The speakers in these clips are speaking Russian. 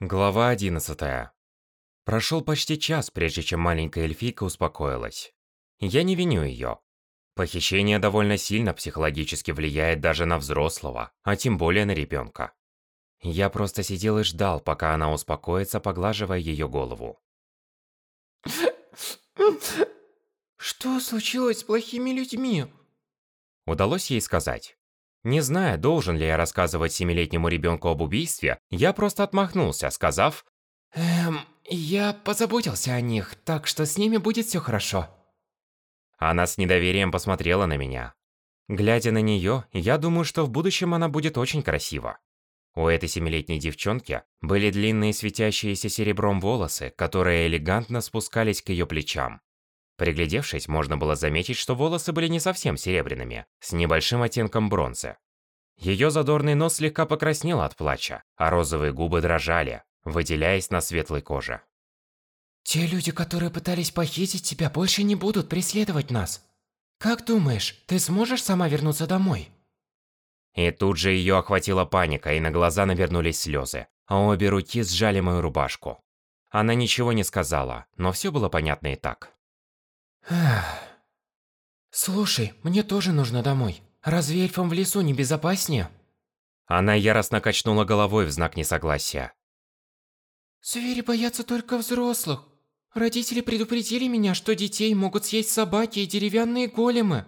Глава 11. Прошел почти час, прежде чем маленькая эльфийка успокоилась. Я не виню ее. Похищение довольно сильно психологически влияет даже на взрослого, а тем более на ребенка. Я просто сидел и ждал, пока она успокоится, поглаживая ее голову. Что случилось с плохими людьми? Удалось ей сказать. Не зная, должен ли я рассказывать семилетнему ребенку об убийстве, я просто отмахнулся, сказав Эм, я позаботился о них, так что с ними будет все хорошо. Она с недоверием посмотрела на меня. Глядя на нее, я думаю, что в будущем она будет очень красива. У этой семилетней девчонки были длинные светящиеся серебром волосы, которые элегантно спускались к ее плечам. Приглядевшись, можно было заметить, что волосы были не совсем серебряными, с небольшим оттенком бронзы. Ее задорный нос слегка покраснел от плача, а розовые губы дрожали, выделяясь на светлой коже. Те люди, которые пытались похитить тебя, больше не будут преследовать нас. Как думаешь, ты сможешь сама вернуться домой? И тут же ее охватила паника, и на глаза навернулись слезы, а обе руки сжали мою рубашку. Она ничего не сказала, но все было понятно и так. Слушай, мне тоже нужно домой. Разве эльфам в лесу не безопаснее? Она яростно качнула головой в знак несогласия. Звери боятся только взрослых. Родители предупредили меня, что детей могут съесть собаки и деревянные големы.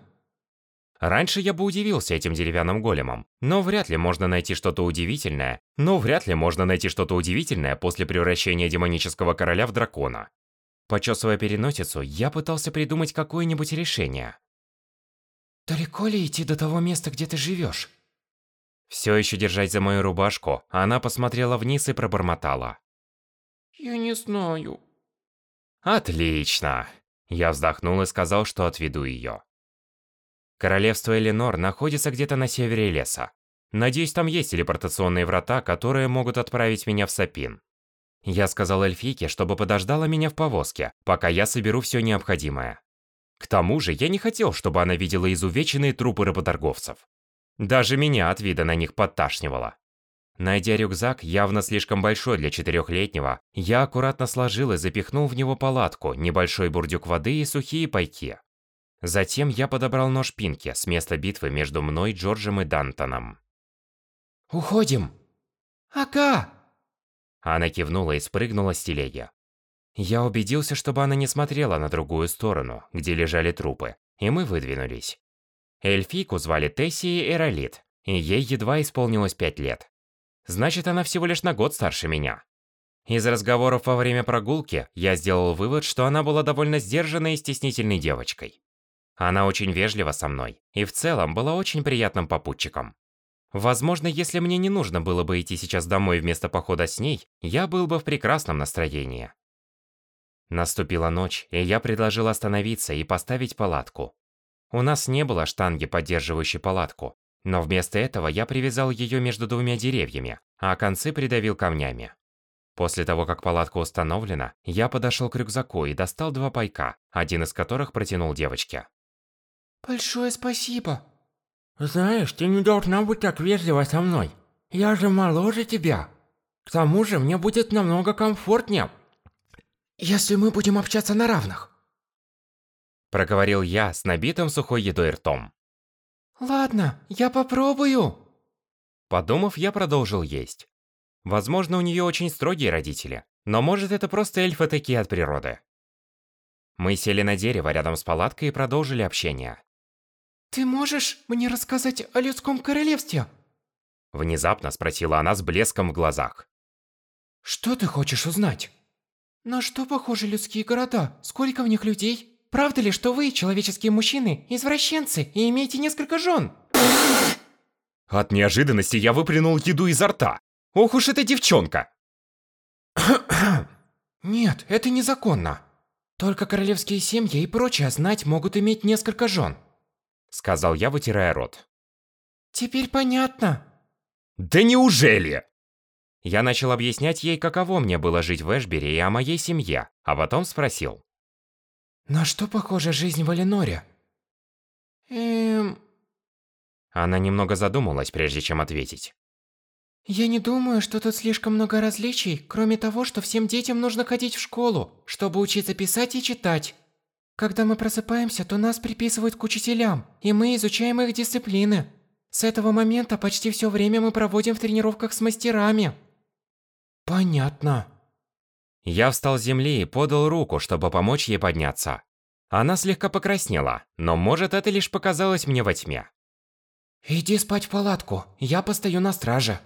Раньше я бы удивился этим деревянным големом, но вряд ли можно найти что-то удивительное, но вряд ли можно найти что-то удивительное после превращения демонического короля в дракона. Почесывая переносицу, я пытался придумать какое-нибудь решение. Далеко ли идти до того места, где ты живешь? Все еще держать за мою рубашку, она посмотрела вниз и пробормотала. Я не знаю. Отлично. Я вздохнул и сказал, что отведу ее. Королевство Эленор находится где-то на севере леса. Надеюсь, там есть телепортационные врата, которые могут отправить меня в Сапин. Я сказал эльфийке, чтобы подождала меня в повозке, пока я соберу все необходимое. К тому же, я не хотел, чтобы она видела изувеченные трупы работорговцев. Даже меня от вида на них подташнивало. Найдя рюкзак, явно слишком большой для четырехлетнего, я аккуратно сложил и запихнул в него палатку, небольшой бурдюк воды и сухие пайки. Затем я подобрал нож Пинки с места битвы между мной, Джорджем и Дантоном. Уходим. Ага. Она кивнула и спрыгнула с телеги. Я убедился, чтобы она не смотрела на другую сторону, где лежали трупы, и мы выдвинулись. Эльфийку звали Тессия Эролит, и ей едва исполнилось пять лет. Значит, она всего лишь на год старше меня. Из разговоров во время прогулки я сделал вывод, что она была довольно сдержанной и стеснительной девочкой. Она очень вежлива со мной, и в целом была очень приятным попутчиком. Возможно, если мне не нужно было бы идти сейчас домой вместо похода с ней, я был бы в прекрасном настроении. Наступила ночь, и я предложил остановиться и поставить палатку. У нас не было штанги, поддерживающей палатку, но вместо этого я привязал ее между двумя деревьями, а концы придавил камнями. После того, как палатка установлена, я подошел к рюкзаку и достал два пайка, один из которых протянул девочке. Большое спасибо. Знаешь, ты не должна быть так вежлива со мной. Я же моложе тебя. К тому же мне будет намного комфортнее. Если мы будем общаться на равных. Проговорил я с набитым сухой едой ртом. Ладно, я попробую. Подумав, я продолжил есть. Возможно, у нее очень строгие родители, но может это просто эльфы такие от природы. Мы сели на дерево рядом с палаткой и продолжили общение. Ты можешь мне рассказать о людском королевстве? Внезапно спросила она с блеском в глазах. Что ты хочешь узнать? На что похожи людские города? Сколько в них людей? Правда ли, что вы, человеческие мужчины, извращенцы и имеете несколько жен? От неожиданности я выплюнул еду изо рта. Ох уж эта девчонка! Нет, это незаконно. Только королевские семьи и прочая знать могут иметь несколько жен. Сказал я, вытирая рот. Теперь понятно. Да неужели? Я начал объяснять ей, каково мне было жить в Эшбери и о моей семье, а потом спросил. На что похожа жизнь в Эленоре? Эм... Она немного задумалась, прежде чем ответить. Я не думаю, что тут слишком много различий, кроме того, что всем детям нужно ходить в школу, чтобы учиться писать и читать. Когда мы просыпаемся, то нас приписывают к учителям, и мы изучаем их дисциплины. С этого момента почти все время мы проводим в тренировках с мастерами. Понятно. Я встал с земли и подал руку, чтобы помочь ей подняться. Она слегка покраснела, но может это лишь показалось мне во тьме. Иди спать в палатку, я постою на страже.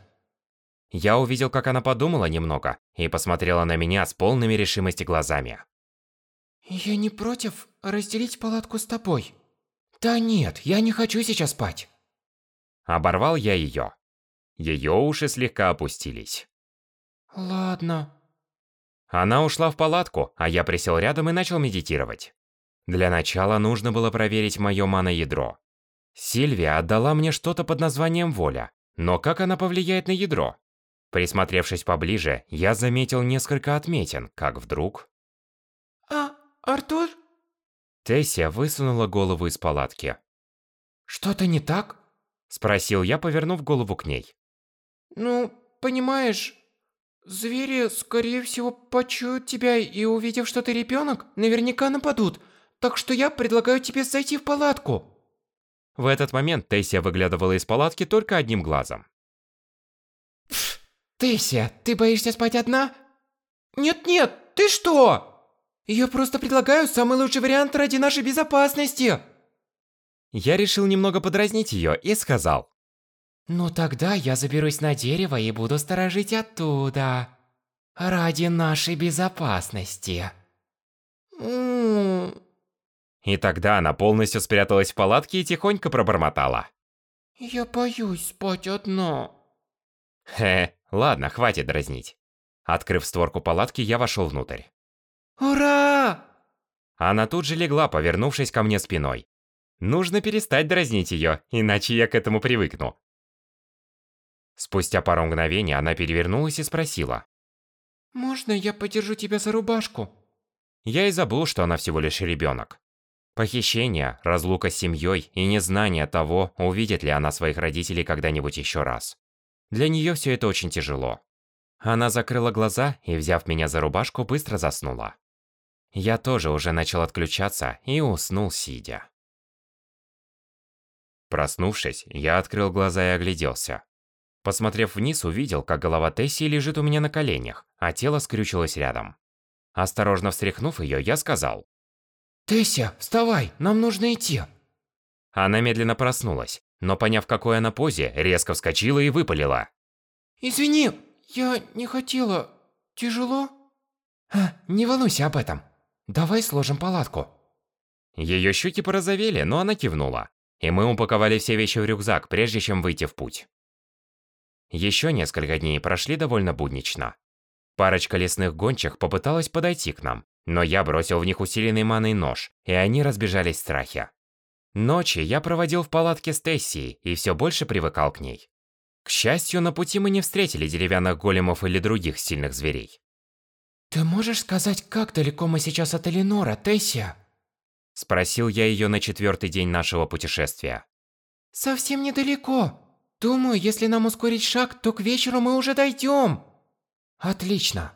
Я увидел, как она подумала немного и посмотрела на меня с полными решимости глазами. Я не против разделить палатку с тобой. Да нет, я не хочу сейчас спать. Оборвал я ее. Ее уши слегка опустились. Ладно. Она ушла в палатку, а я присел рядом и начал медитировать. Для начала нужно было проверить мое маноядро. Сильвия отдала мне что-то под названием воля, но как она повлияет на ядро? Присмотревшись поближе, я заметил несколько отметин, как вдруг... А, Артур? Тессия высунула голову из палатки. Что-то не так? Спросил я, повернув голову к ней. Ну, понимаешь, звери, скорее всего, почуют тебя и, увидев, что ты ребенок, наверняка нападут. Так что я предлагаю тебе зайти в палатку. В этот момент Тессия выглядывала из палатки только одним глазом. Тессия, ты боишься спать одна? Нет-нет, ты что? Я просто предлагаю самый лучший вариант ради нашей безопасности. Я решил немного подразнить ее и сказал. Ну тогда я заберусь на дерево и буду сторожить оттуда. Ради нашей безопасности. И тогда она полностью спряталась в палатке и тихонько пробормотала. Я боюсь спать одна. Хе, ладно, хватит дразнить. Открыв створку палатки, я вошел внутрь. Ура! Она тут же легла, повернувшись ко мне спиной. Нужно перестать дразнить ее, иначе я к этому привыкну. Спустя пару мгновений она перевернулась и спросила. «Можно я подержу тебя за рубашку?» Я и забыл, что она всего лишь ребенок. Похищение, разлука с семьей и незнание того, увидит ли она своих родителей когда-нибудь еще раз. Для нее все это очень тяжело. Она закрыла глаза и, взяв меня за рубашку, быстро заснула. Я тоже уже начал отключаться и уснул сидя. Проснувшись, я открыл глаза и огляделся. Посмотрев вниз, увидел, как голова Тесси лежит у меня на коленях, а тело скрючилось рядом. Осторожно встряхнув ее, я сказал. «Тесsia, вставай, нам нужно идти!» Она медленно проснулась, но поняв, какой она позе, резко вскочила и выпалила. «Извини, я не хотела. Тяжело?» а, «Не волнуйся об этом. Давай сложим палатку». Ее щеки порозовели, но она кивнула и мы упаковали все вещи в рюкзак, прежде чем выйти в путь. Еще несколько дней прошли довольно буднично. Парочка лесных гончих попыталась подойти к нам, но я бросил в них усиленный маной нож, и они разбежались в страхе. Ночи я проводил в палатке с Тессией и все больше привыкал к ней. К счастью, на пути мы не встретили деревянных големов или других сильных зверей. «Ты можешь сказать, как далеко мы сейчас от Эленора, Тессия?» Спросил я ее на четвертый день нашего путешествия. Совсем недалеко. Думаю, если нам ускорить шаг, то к вечеру мы уже дойдем. Отлично.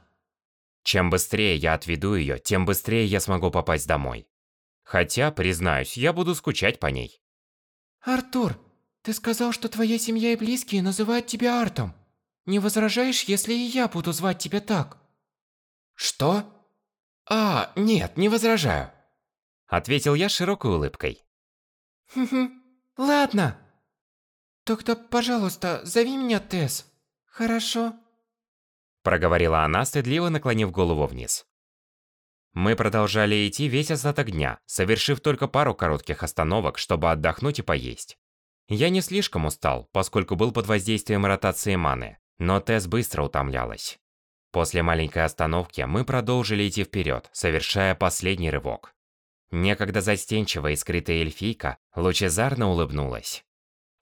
Чем быстрее я отведу ее, тем быстрее я смогу попасть домой. Хотя, признаюсь, я буду скучать по ней. Артур, ты сказал, что твоя семья и близкие называют тебя Артом. Не возражаешь, если и я буду звать тебя так? Что? А, нет, не возражаю. Ответил я широкой улыбкой. Хм-хм, ладно. Тогда, пожалуйста, зови меня Тесс. Хорошо? Проговорила она, стыдливо наклонив голову вниз. Мы продолжали идти весь остаток дня, совершив только пару коротких остановок, чтобы отдохнуть и поесть. Я не слишком устал, поскольку был под воздействием ротации маны, но Тесс быстро утомлялась. После маленькой остановки мы продолжили идти вперед, совершая последний рывок. Некогда застенчивая и скрытая эльфийка лучезарно улыбнулась.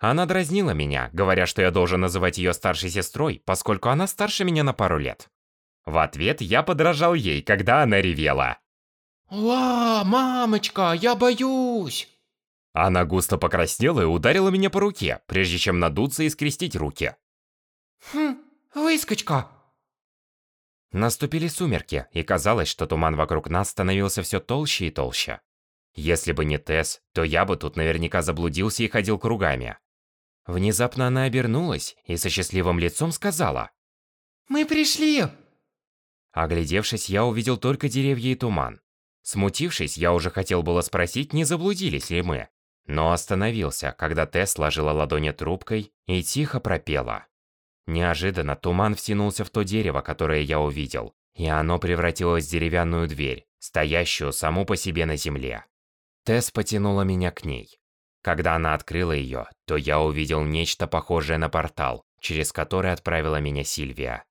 Она дразнила меня, говоря, что я должен называть ее старшей сестрой, поскольку она старше меня на пару лет. В ответ я подражал ей, когда она ревела. «Ла, мамочка, я боюсь!» Она густо покраснела и ударила меня по руке, прежде чем надуться и скрестить руки. Хм, выскочка. Наступили сумерки, и казалось, что туман вокруг нас становился все толще и толще. Если бы не Тесс, то я бы тут наверняка заблудился и ходил кругами. Внезапно она обернулась и со счастливым лицом сказала. Мы пришли. Оглядевшись, я увидел только деревья и туман. Смутившись, я уже хотел было спросить, не заблудились ли мы. Но остановился, когда Тесс сложила ладони трубкой и тихо пропела. Неожиданно туман втянулся в то дерево, которое я увидел, и оно превратилось в деревянную дверь, стоящую саму по себе на земле. Тесс потянула меня к ней. Когда она открыла ее, то я увидел нечто похожее на портал, через который отправила меня Сильвия.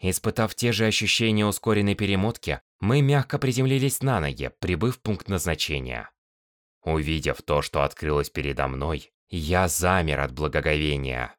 Испытав те же ощущения ускоренной перемотки, мы мягко приземлились на ноги, прибыв в пункт назначения. Увидев то, что открылось передо мной, я замер от благоговения.